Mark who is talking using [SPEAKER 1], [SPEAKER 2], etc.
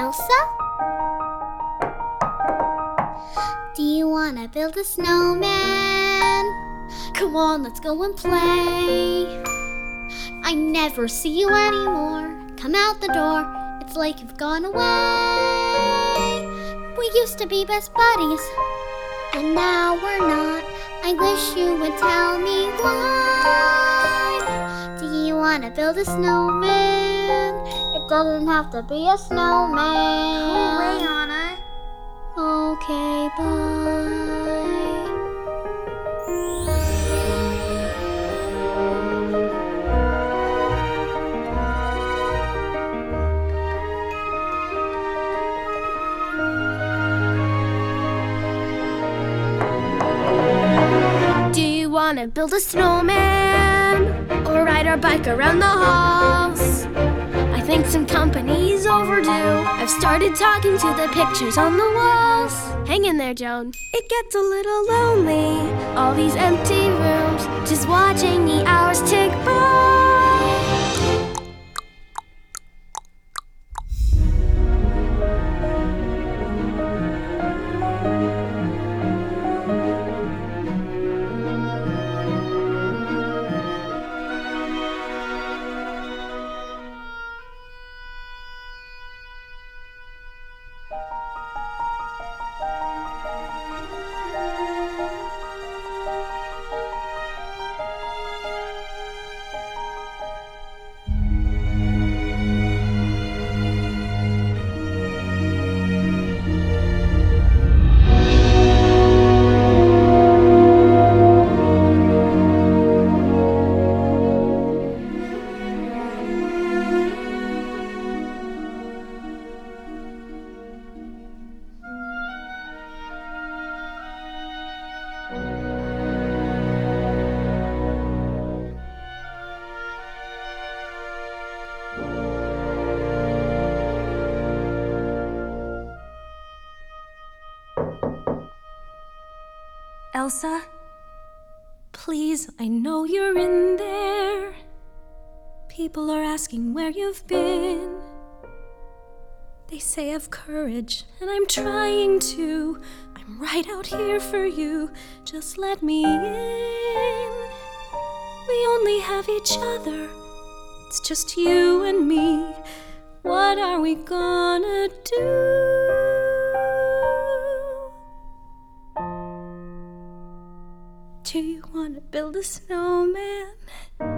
[SPEAKER 1] Elsa? Do you wanna build a snowman? Come on, let's go and play. I never see you anymore. Come out the door, it's like you've gone away. We used to be best buddies, and now we're not. I wish you would tell me why. Do you wanna build a snowman? Doesn't have to be a snowman.
[SPEAKER 2] Anna.
[SPEAKER 1] Okay, bye.
[SPEAKER 3] Do you wanna build a snowman or ride our bike around the halls? Think some company's overdue. I've started talking to the pictures on the walls. Hang in there, Joan. It gets a little lonely, all these empty rooms, just watching the
[SPEAKER 4] Elsa? Please, I know you're in there. People are asking where you've been. They say I've courage, and I'm trying to. I'm right out here for you. Just let me in. We only have each other. It's just you and me. What are we gonna do? build a snowman.